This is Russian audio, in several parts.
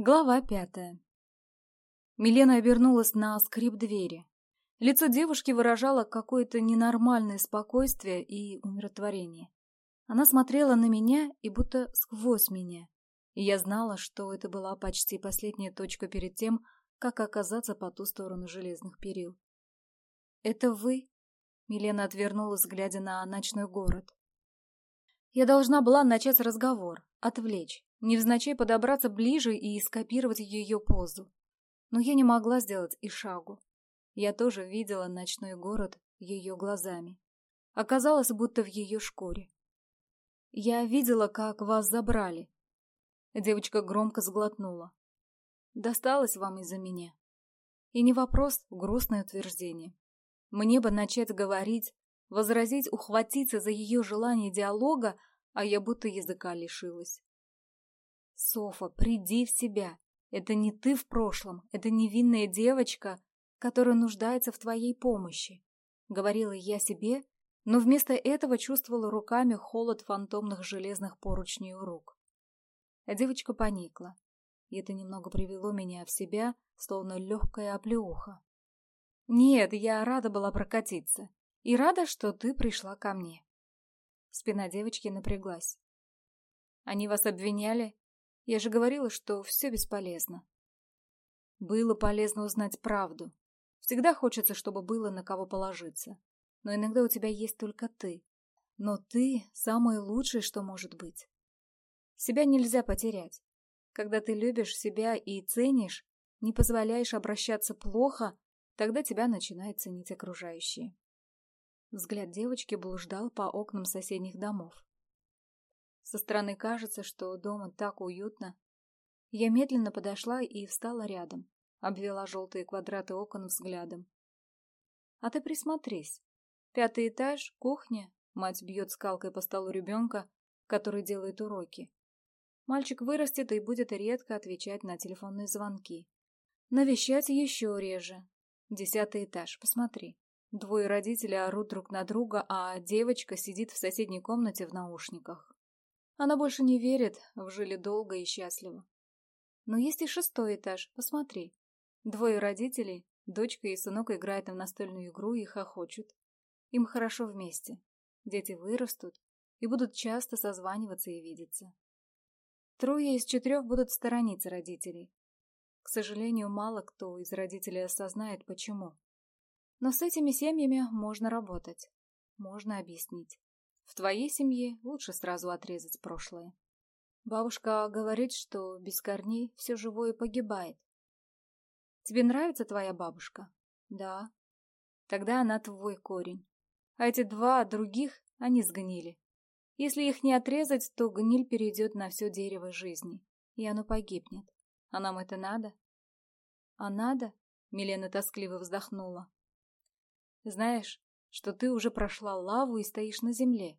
Глава пятая. Милена обернулась на скрип двери. Лицо девушки выражало какое-то ненормальное спокойствие и умиротворение. Она смотрела на меня и будто сквозь меня. И я знала, что это была почти последняя точка перед тем, как оказаться по ту сторону железных перил. «Это вы?» — Милена отвернулась, глядя на ночной город. Я должна была начать разговор, отвлечь невзначай подобраться ближе и скопировать ее позу. Но я не могла сделать и шагу. Я тоже видела ночной город ее глазами. Оказалось, будто в ее шкуре. Я видела, как вас забрали. Девочка громко сглотнула. Досталось вам из-за меня. И не вопрос, грустное утверждение. Мне бы начать говорить, возразить, ухватиться за ее желание диалога, а я будто языка лишилась. Софа, приди в себя. Это не ты в прошлом, это невинная девочка, которая нуждается в твоей помощи. Говорила я себе, но вместо этого чувствовала руками холод фантомных железных поручней у рук. А девочка поникла, и это немного привело меня в себя, словно легкая оплеуха. «Нет, я рада была прокатиться, и рада, что ты пришла ко мне». Спина девочки напряглась. «Они вас обвиняли?» Я же говорила, что все бесполезно. Было полезно узнать правду. Всегда хочется, чтобы было на кого положиться. Но иногда у тебя есть только ты. Но ты – самое лучшее, что может быть. Себя нельзя потерять. Когда ты любишь себя и ценишь, не позволяешь обращаться плохо, тогда тебя начинают ценить окружающие. Взгляд девочки блуждал по окнам соседних домов. Со стороны кажется, что дома так уютно. Я медленно подошла и встала рядом, обвела желтые квадраты окон взглядом. А ты присмотрись. Пятый этаж, кухня, мать бьет скалкой по столу ребенка, который делает уроки. Мальчик вырастет и будет редко отвечать на телефонные звонки. Навещать еще реже. Десятый этаж, посмотри. Двое родителей орут друг на друга, а девочка сидит в соседней комнате в наушниках. Она больше не верит в жили долго и счастливо. Но есть и шестой этаж, посмотри. Двое родителей, дочка и сынок играют в настольную игру и хохочут. Им хорошо вместе. Дети вырастут и будут часто созваниваться и видеться. Трое из четырех будут сторониться родителей. К сожалению, мало кто из родителей осознает, почему. Но с этими семьями можно работать, можно объяснить. В твоей семье лучше сразу отрезать прошлое. Бабушка говорит, что без корней все живое погибает. Тебе нравится твоя бабушка? Да. Тогда она твой корень. А эти два других, они сгнили. Если их не отрезать, то гниль перейдет на все дерево жизни, и оно погибнет. А нам это надо? А надо? Милена тоскливо вздохнула. Знаешь, что ты уже прошла лаву и стоишь на земле.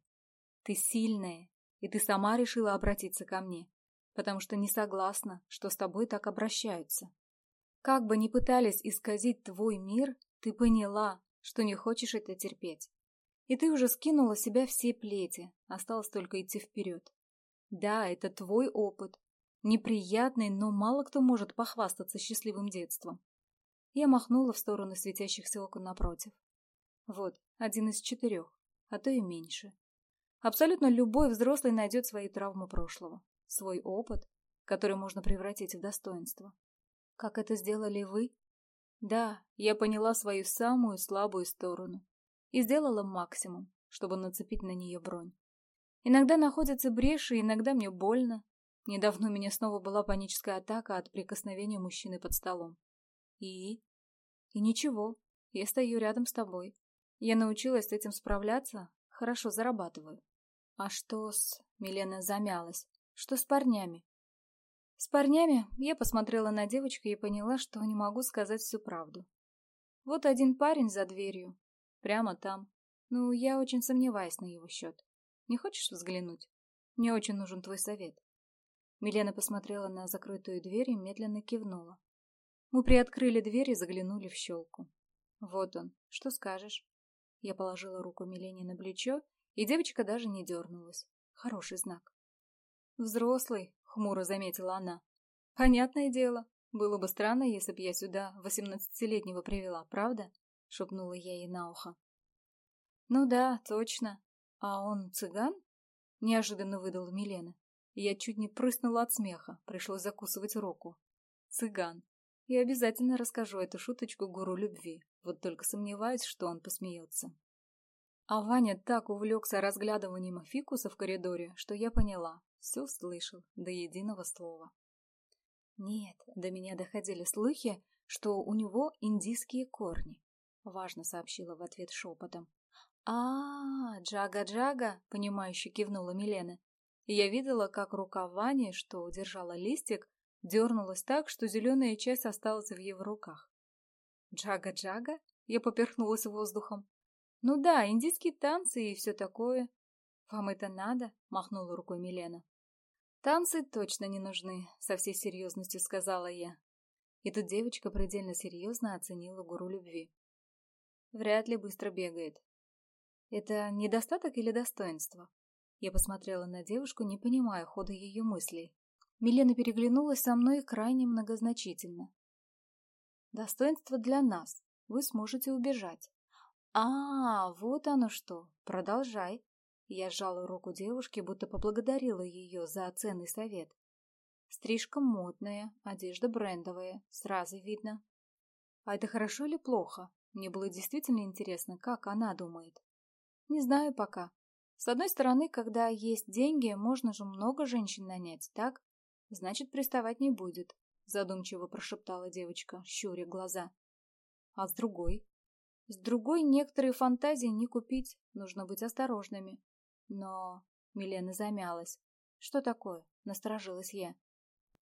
Ты сильная, и ты сама решила обратиться ко мне, потому что не согласна, что с тобой так обращаются. Как бы ни пытались исказить твой мир, ты поняла, что не хочешь это терпеть. И ты уже скинула себя все плети, осталось только идти вперед. Да, это твой опыт. Неприятный, но мало кто может похвастаться счастливым детством. Я махнула в сторону светящихся окон напротив. Вот, один из четырех, а то и меньше. Абсолютно любой взрослый найдет свои травмы прошлого, свой опыт, который можно превратить в достоинство. Как это сделали вы? Да, я поняла свою самую слабую сторону и сделала максимум, чтобы нацепить на нее бронь. Иногда находятся бреши, иногда мне больно. Недавно у меня снова была паническая атака от прикосновения мужчины под столом. И? И ничего, я стою рядом с тобой, я научилась с этим справляться, хорошо зарабатываю. А что с... Милена замялась. Что с парнями? С парнями я посмотрела на девочку и поняла, что не могу сказать всю правду. Вот один парень за дверью. Прямо там. Ну, я очень сомневаюсь на его счет. Не хочешь взглянуть? Мне очень нужен твой совет. Я положила руку Милене на плечо, и девочка даже не дернулась. Хороший знак. «Взрослый», — хмуро заметила она. «Понятное дело. Было бы странно, если бы я сюда восемнадцатилетнего привела, правда?» — шепнула я ей на ухо. «Ну да, точно. А он цыган?» — неожиданно выдала Милена. Я чуть не прыснула от смеха, пришлось закусывать руку. «Цыган. Я обязательно расскажу эту шуточку гуру любви. Вот только сомневаюсь, что он посмеется. А Ваня так увлекся разглядыванием фикуса в коридоре, что я поняла, все слышал до единого слова. Нет, до меня доходили слухи, что у него индийские корни, важно сообщила в ответ шепотом. А, -а, Джага-Джага, понимающе кивнула Милена. Я видела, как рука Вани, что удержала листик, дернулась так, что зеленая часть осталась в его руках. «Джага-джага?» Я поперхнулась воздухом. «Ну да, индийские танцы и все такое. Вам это надо?» — махнула рукой Милена. «Танцы точно не нужны», — со всей серьезностью сказала я. И тут девочка предельно серьезно оценила гуру любви. Вряд ли быстро бегает. Это недостаток или достоинство? Я посмотрела на девушку, не понимая хода ее мыслей. Милена переглянулась со мной крайне многозначительно. Достоинство для нас. Вы сможете убежать. А, вот оно что. Продолжай. Я сжала руку девушки, будто поблагодарила ее за ценный совет. Стрижка модная, одежда брендовая, сразу видно. А это хорошо или плохо? Мне было действительно интересно, как она думает. Не знаю пока. С одной стороны, когда есть деньги, можно же много женщин нанять, так? Значит, приставать не будет задумчиво прошептала девочка, щуря глаза. «А с другой?» «С другой некоторые фантазии не купить, нужно быть осторожными». «Но...» — Милена замялась. «Что такое?» — насторожилась я.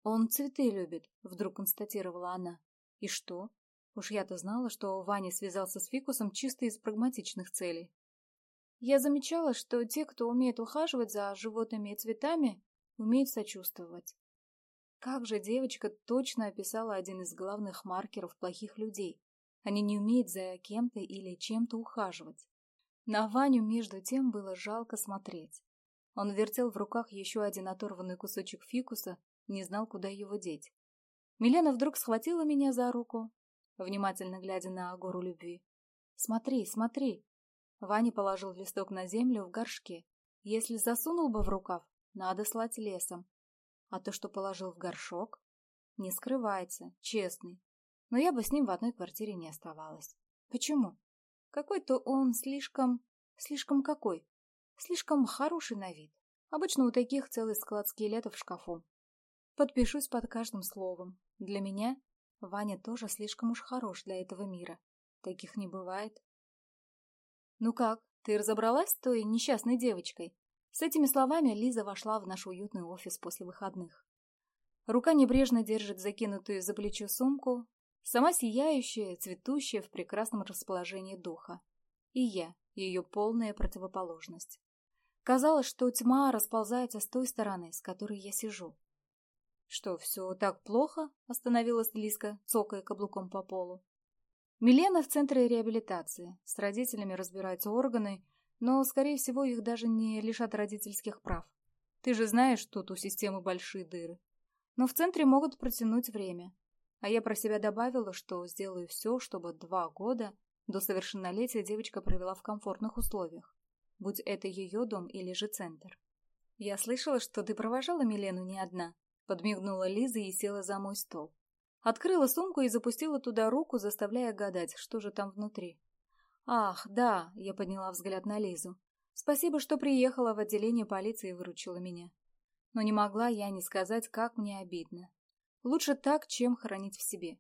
«Он цветы любит», — вдруг констатировала она. «И что?» Уж я-то знала, что Ваня связался с Фикусом чисто из прагматичных целей. Я замечала, что те, кто умеет ухаживать за животными и цветами, умеют сочувствовать. Как же девочка точно описала один из главных маркеров плохих людей. Они не умеют за кем-то или чем-то ухаживать. На Ваню между тем было жалко смотреть. Он вертел в руках еще один оторванный кусочек фикуса, не знал, куда его деть. Милена вдруг схватила меня за руку, внимательно глядя на гору любви. «Смотри, смотри!» Ваня положил листок на землю в горшке. «Если засунул бы в рукав, надо слать лесом. А то, что положил в горшок, не скрывается, честный. Но я бы с ним в одной квартире не оставалась. Почему? Какой-то он слишком... Слишком какой? Слишком хороший на вид. Обычно у таких целый склад скелетов в шкафу. Подпишусь под каждым словом. Для меня Ваня тоже слишком уж хорош для этого мира. Таких не бывает. Ну как, ты разобралась С этими словами Лиза вошла в наш уютный офис после выходных. Рука небрежно держит закинутую за плечо сумку, сама сияющая, цветущая в прекрасном расположении духа. И я, ее полная противоположность. Казалось, что тьма расползается с той стороны, с которой я сижу. «Что, все так плохо?» – остановилась Лизка, цокая каблуком по полу. Милена в центре реабилитации, с родителями разбираются органы – но, скорее всего, их даже не лишат родительских прав. Ты же знаешь, тут у системы большие дыры. Но в центре могут протянуть время. А я про себя добавила, что сделаю все, чтобы два года до совершеннолетия девочка провела в комфортных условиях, будь это ее дом или же центр. «Я слышала, что ты провожала Милену не одна», — подмигнула Лиза и села за мой стол. Открыла сумку и запустила туда руку, заставляя гадать, что же там внутри. «Ах, да», — я подняла взгляд на Лизу. «Спасибо, что приехала в отделение полиции и выручила меня». Но не могла я не сказать, как мне обидно. Лучше так, чем хранить в себе.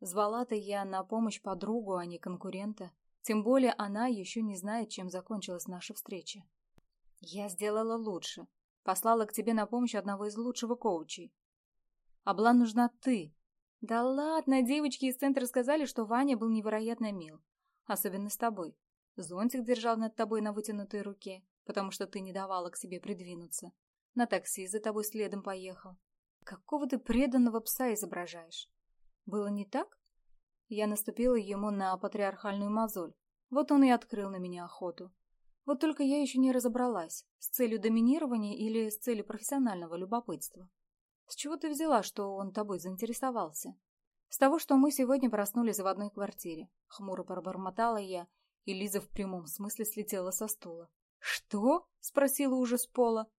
Звала-то я на помощь подругу, а не конкурента. Тем более она еще не знает, чем закончилась наша встреча. Я сделала лучше. Послала к тебе на помощь одного из лучшего коучей. А была нужна ты. Да ладно, девочки из центра сказали, что Ваня был невероятно мил. Особенно с тобой. Зонтик держал над тобой на вытянутой руке, потому что ты не давала к себе придвинуться. На такси за тобой следом поехал. Какого ты преданного пса изображаешь? Было не так? Я наступила ему на патриархальную мозоль. Вот он и открыл на меня охоту. Вот только я еще не разобралась, с целью доминирования или с целью профессионального любопытства. С чего ты взяла, что он тобой заинтересовался? С того, что мы сегодня проснулись в одной квартире. Хмуро пробормотала я, и Лиза в прямом смысле слетела со стула. «Что?» — спросила уже с пола.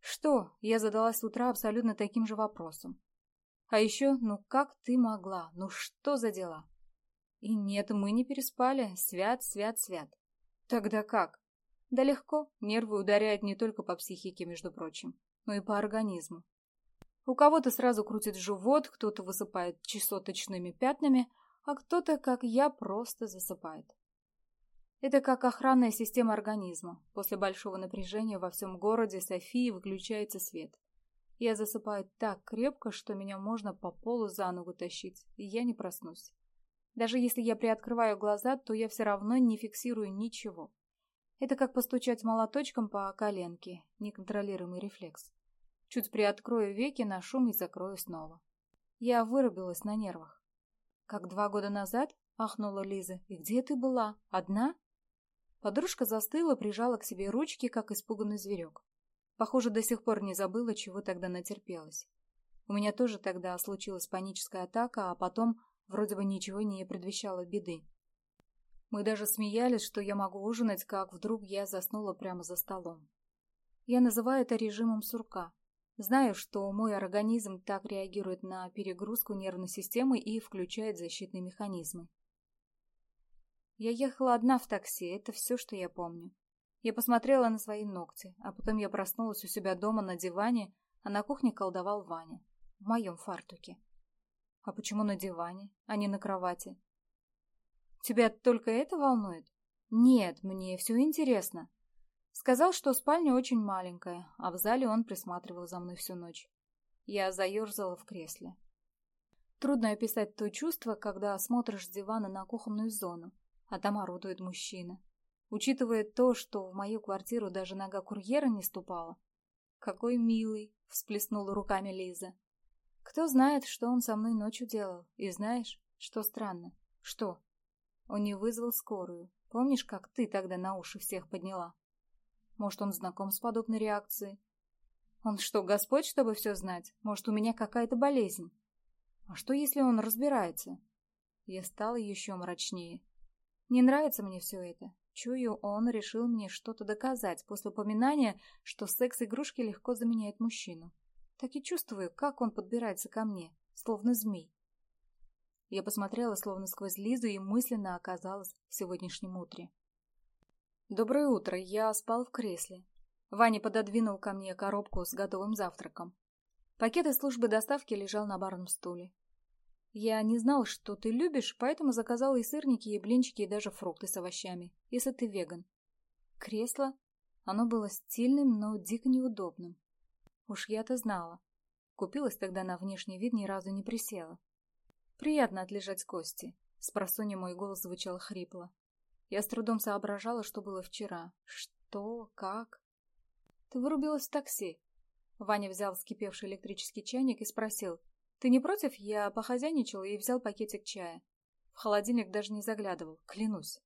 «Что?» — я задалась с утра абсолютно таким же вопросом. «А еще, ну как ты могла? Ну что за дела?» «И нет, мы не переспали. Свят, свят, свят». «Тогда как?» «Да легко. Нервы ударяют не только по психике, между прочим, но и по организму. У кого-то сразу крутит живот, кто-то высыпает чесоточными пятнами, а кто-то, как я, просто засыпает. Это как охранная система организма. После большого напряжения во всем городе Софии выключается свет. Я засыпаю так крепко, что меня можно по полу за ногу тащить, и я не проснусь. Даже если я приоткрываю глаза, то я все равно не фиксирую ничего. Это как постучать молоточком по коленке, неконтролируемый рефлекс. Чуть приоткрою веки на шум и закрою снова. Я вырубилась на нервах. Как два года назад, ахнула Лиза, и где ты была? Одна? Подружка застыла, прижала к себе ручки, как испуганный зверек. Похоже, до сих пор не забыла, чего тогда натерпелась. У меня тоже тогда случилась паническая атака, а потом вроде бы ничего не предвещало беды. Мы даже смеялись, что я могу ужинать, как вдруг я заснула прямо за столом. Я называю это режимом сурка. Знаю, что мой организм так реагирует на перегрузку нервной системы и включает защитные механизмы. Я ехала одна в такси, это все, что я помню. Я посмотрела на свои ногти, а потом я проснулась у себя дома на диване, а на кухне колдовал Ваня. В моем фартуке. А почему на диване, а не на кровати? Тебя только это волнует? Нет, мне все интересно. Сказал, что спальня очень маленькая, а в зале он присматривал за мной всю ночь. Я заерзала в кресле. Трудно описать то чувство, когда смотришь с дивана на кухонную зону, а там орудует мужчина. Учитывая то, что в мою квартиру даже нога курьера не ступала. «Какой милый!» — всплеснула руками Лиза. «Кто знает, что он со мной ночью делал, и знаешь, что странно?» «Что?» Он не вызвал скорую. Помнишь, как ты тогда на уши всех подняла? Может, он знаком с подобной реакцией? Он что, Господь, чтобы все знать? Может, у меня какая-то болезнь? А что, если он разбирается? Я стала еще мрачнее. Не нравится мне все это. Чую, он решил мне что-то доказать после упоминания, что секс-игрушки легко заменяют мужчину. Так и чувствую, как он подбирается ко мне, словно змей. Я посмотрела словно сквозь Лизу и мысленно оказалась в сегодняшнем утре. «Доброе утро, я спал в кресле». Ваня пододвинул ко мне коробку с готовым завтраком. Пакет из службы доставки лежал на барном стуле. Я не знал, что ты любишь, поэтому заказал и сырники, и блинчики, и даже фрукты с овощами, если ты веган. Кресло? Оно было стильным, но дико неудобным. Уж я-то знала. Купилась тогда на внешний вид, ни разу не присела. Приятно отлежать кости. С просонья Я с трудом соображала, что было вчера. Что? Как? Ты вырубилась в такси. Ваня взял вскипевший электрический чайник и спросил. Ты не против? Я похозяйничал и взял пакетик чая. В холодильник даже не заглядывал, клянусь.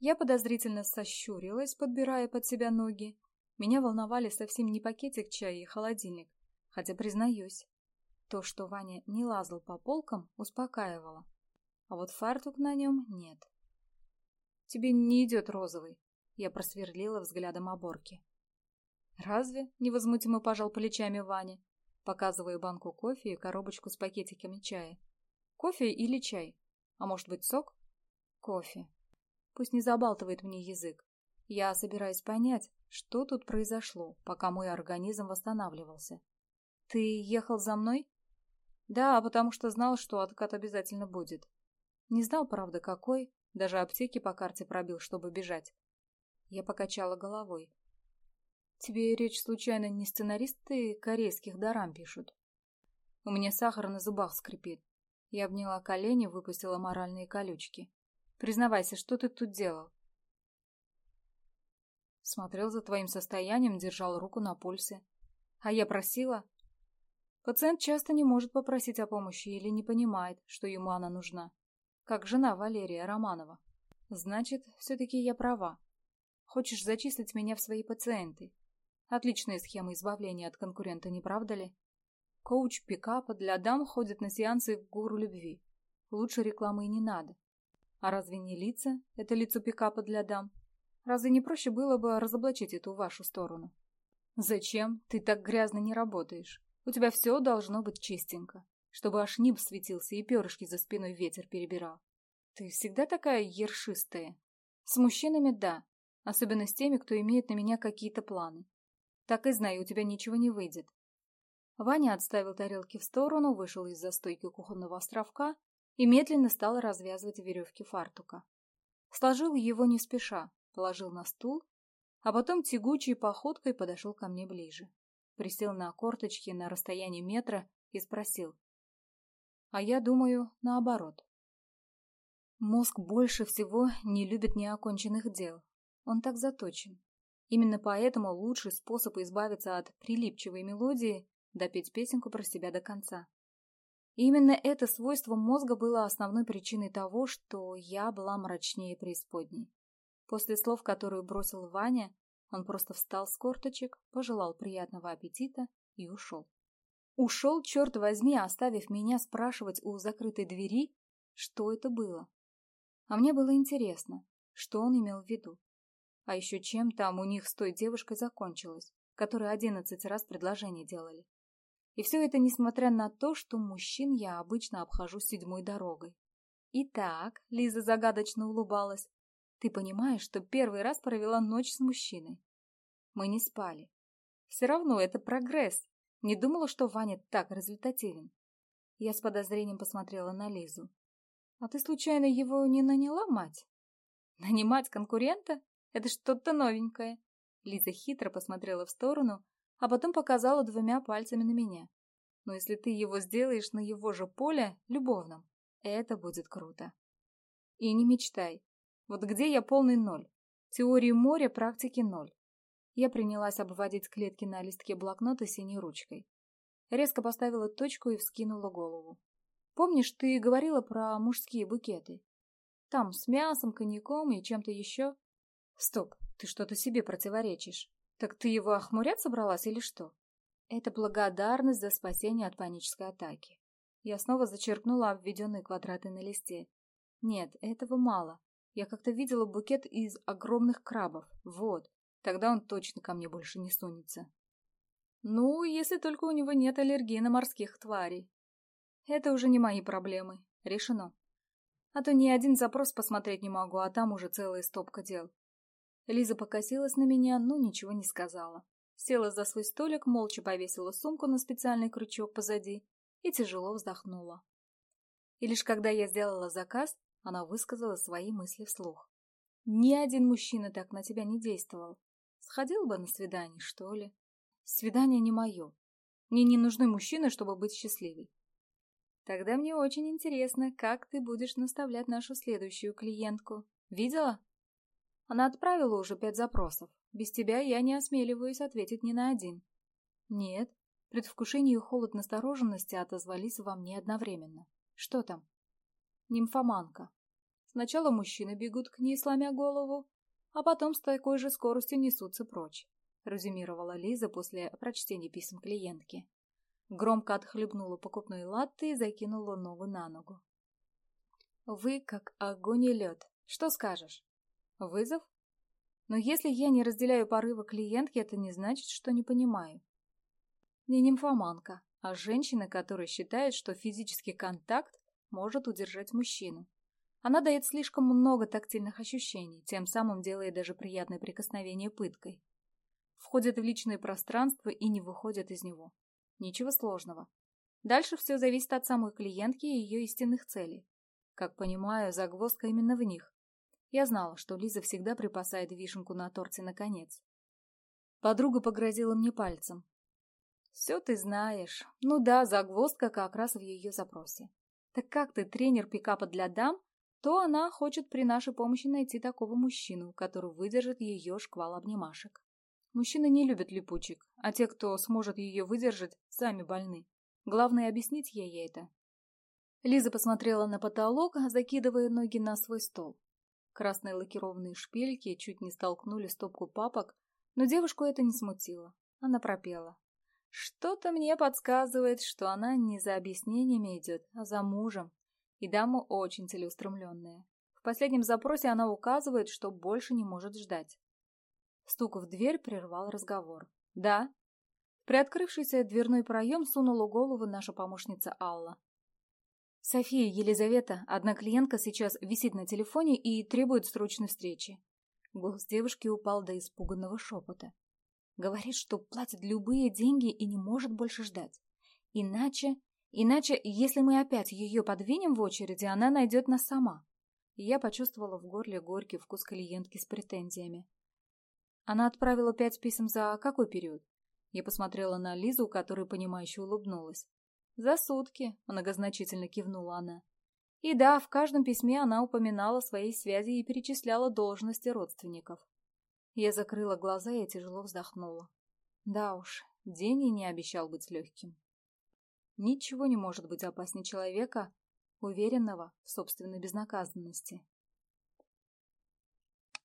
Я подозрительно сощурилась, подбирая под себя ноги. Меня волновали совсем не пакетик чая и холодильник, хотя, признаюсь, то, что Ваня не лазал по полкам, успокаивало. А вот фартук на нем нет. «Тебе не идет розовый», — я просверлила взглядом оборки. «Разве?» — невозмутимо пожал плечами Ваня. Показываю банку кофе и коробочку с пакетиками чая. Кофе или чай? А может быть сок? Кофе. Пусть не забалтывает мне язык. Я собираюсь понять, что тут произошло, пока мой организм восстанавливался. Ты ехал за мной? Да, потому что знал, что откат обязательно будет. Не знал, правда, какой. Даже аптеки по карте пробил, чтобы бежать. Я покачала головой. Тебе речь случайно не сценаристы корейских дарам пишут? У меня сахар на зубах скрипит. Я обняла колени, выпустила моральные колючки. Признавайся, что ты тут делал? Смотрел за твоим состоянием, держал руку на пульсе. А я просила? Пациент часто не может попросить о помощи или не понимает, как жена Валерия Романова. Значит, все-таки я права. Хочешь зачислить меня в свои пациенты? Отличная схема избавления от конкурента, не правда ли? Коуч пикапа для дам ходит на сеансы к гуру любви. Лучше рекламы и не надо. А разве не лица? Это лицо пикапа для дам. Разве не проще было бы разоблачить эту вашу сторону? Зачем? Ты так грязно не работаешь. У тебя все должно быть чистенько чтобы аж небо светился и перышки за спиной ветер перебирал. Ты всегда такая ершистая. С мужчинами – да, особенно с теми, кто имеет на меня какие-то планы. Так и знаю, у тебя ничего не выйдет. Ваня отставил тарелки в сторону, вышел из-за стойки кухонного островка и медленно стал развязывать веревки фартука. Сложил его не спеша, положил на стул, а потом тягучей походкой подошел ко мне ближе. Присел на корточки на расстоянии метра и спросил. А я думаю, наоборот. Мозг больше всего не любит неоконченных дел. Он так заточен. Именно поэтому лучший способ избавиться от прилипчивой мелодии – допеть песенку про себя до конца. И именно это свойство мозга было основной причиной того, что я была мрачнее преисподней. После слов, которые бросил Ваня, он просто встал с корточек, пожелал приятного аппетита и ушел. Ушел, черт возьми, оставив меня спрашивать у закрытой двери, что это было. А мне было интересно, что он имел в виду. А еще чем там у них с той девушкой закончилось, которой одиннадцать раз предложение делали. И все это несмотря на то, что мужчин я обычно обхожу седьмой дорогой. Итак, Лиза загадочно улыбалась, ты понимаешь, что первый раз провела ночь с мужчиной. Мы не спали. Все равно это прогресс. Не думала, что Ваня так результативен. Я с подозрением посмотрела на Лизу. «А ты случайно его не наняла, мать?» «Нанимать конкурента? Это что-то новенькое!» Лиза хитро посмотрела в сторону, а потом показала двумя пальцами на меня. «Но если ты его сделаешь на его же поле, любовном, это будет круто!» «И не мечтай! Вот где я полный ноль? Теории моря, практики ноль. Я принялась обводить клетки на листке блокнота синей ручкой. Резко поставила точку и вскинула голову. «Помнишь, ты говорила про мужские букеты? Там с мясом, коньяком и чем-то еще?» «Стоп, ты что-то себе противоречишь. Так ты его охмурять собралась или что?» Это благодарность за спасение от панической атаки. Я снова зачеркнула обведенные квадраты на листе. Нет, этого мало. Я как-то видела букет из огромных крабов. Вот. Тогда он точно ко мне больше не сунется. Ну, если только у него нет аллергии на морских тварей. Это уже не мои проблемы. Решено. А то ни один запрос посмотреть не могу, а там уже целая стопка дел. Лиза покосилась на меня, но ничего не сказала. Села за свой столик, молча повесила сумку на специальный крючок позади и тяжело вздохнула. И лишь когда я сделала заказ, она высказала свои мысли вслух. «Ни один мужчина так на тебя не действовал. Сходил бы на свидание, что ли? Свидание не мое. Мне не нужны мужчины, чтобы быть счастливой. Тогда мне очень интересно, как ты будешь наставлять нашу следующую клиентку. Видела? Она отправила уже пять запросов. Без тебя я не осмеливаюсь ответить ни на один. Нет. Предвкушение и холод настороженности отозвались во мне одновременно. Что там? Нимфоманка. Сначала мужчины бегут к ней, сломя голову, а потом с такой же скоростью несутся прочь», — резюмировала Лиза после прочтения писем клиентки. Громко отхлебнула покупной латте и закинула ногу на ногу. «Вы как огонь и лед. Что скажешь? Вызов? Но если я не разделяю порывы клиентки, это не значит, что не понимаю. Не нимфоманка, а женщина, которая считает, что физический контакт может удержать мужчину. Она дает слишком много тактильных ощущений, тем самым делая даже приятное прикосновение пыткой. Входят в личное пространство и не выходят из него. Ничего сложного. Дальше все зависит от самой клиентки и ее истинных целей. Как понимаю, загвоздка именно в них. Я знала, что Лиза всегда припасает вишенку на торте наконец. Подруга погрозила мне пальцем. «Все ты знаешь. Ну да, загвоздка как раз в ее запросе. Так как ты тренер пикапа для дам, то она хочет при нашей помощи найти такого мужчину, который выдержит ее шквал обнимашек. Мужчины не любят липучек, а те, кто сможет ее выдержать, сами больны. Главное объяснить ей это. Лиза посмотрела на потолок, закидывая ноги на свой стол. Красные лакированные шпильки чуть не столкнули стопку папок, но девушку это не смутило. Она пропела. Что-то мне подсказывает, что она не за объяснениями идет, а за мужем. И дама очень целеустремленная. В последнем запросе она указывает, что больше не может ждать. Стук в дверь прервал разговор. «Да?» Приоткрывшийся дверной проем сунула голову наша помощница Алла. «София, Елизавета, одна клиентка сейчас висит на телефоне и требует срочной встречи». Голос девушки упал до испуганного шепота. Говорит, что платит любые деньги и не может больше ждать. Иначе... Иначе, если мы опять ее подвинем в очереди, она найдет нас сама. И я почувствовала в горле горький вкус клиентки с претензиями. Она отправила пять писем за какой период? Я посмотрела на Лизу, которая понимающе улыбнулась. «За сутки», — многозначительно кивнула она. И да, в каждом письме она упоминала свои связи и перечисляла должности родственников. Я закрыла глаза и тяжело вздохнула. Да уж, день и не обещал быть легким. Ничего не может быть опаснее человека, уверенного в собственной безнаказанности.